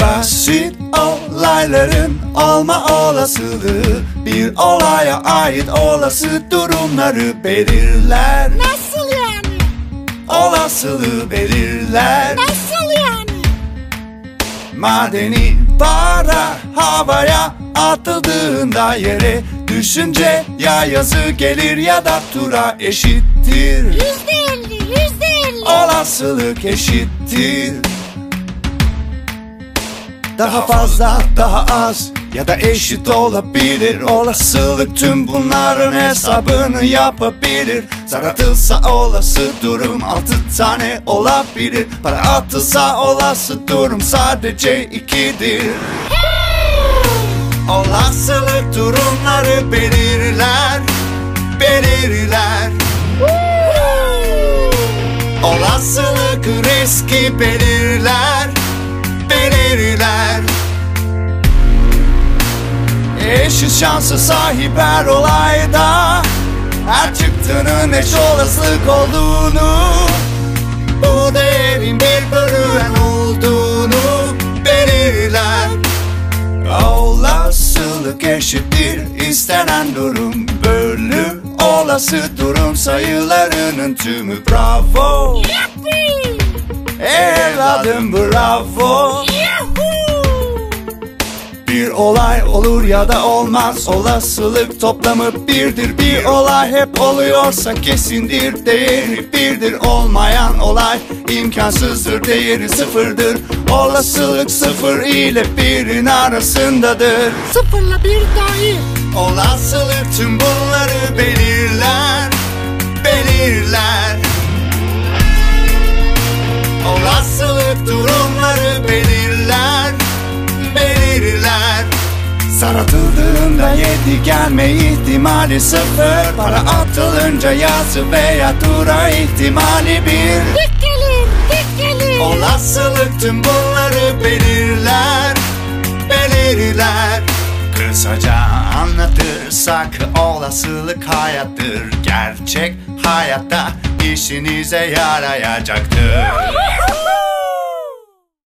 Basit olayların olma olasılığı Bir olaya ait olası durumları belirler Nasıl yani? Olasılığı belirler Nasıl yani? Madeni para havaya atıldığında yere Düşünce ya yazı gelir ya da tura eşittir Yüzde elli, yüzde elli. Olasılık eşittir Daha fazla, daha az ya da eşit olabilir. Olasılık tüm bunların hesabını yapabilir. Zar atılsa olası durum altı tane olabilir. Para atılsa olası durum sadece ikidir. Olasılık durumları belirler Belirler. Olasılık riski Belirler Eşit şansa sahip her olayda Her çıktığının eş olasılık olduğunu Bu değerin bir bölünen olduğunu belirler Olasılık eşittir istenen durum bölü Olası durum sayılarının tümü bravo Yappi! Evladım bravo! Bir olay olur ya da olmaz. Olasılık toplamı birdir. Bir olay hep oluyorsa kesindir. Değeri birdir. Olmayan olay imkansızdır. Değeri sıfırdır. Olasılık sıfır ile birin arasındadır. Sıfırla bir dahi. Olasılık tüm bunları belirler Zar atıldığında yedi gelme ihtimali sıfır. Para atılınca yazı veya tura ihtimali bir. Dik gelir, dik gelir. Olasılık tüm bunları belirler Belirler. Kısaca anlatırsak olasılık hayattır. Gerçek hayatta işinize yarayacaktır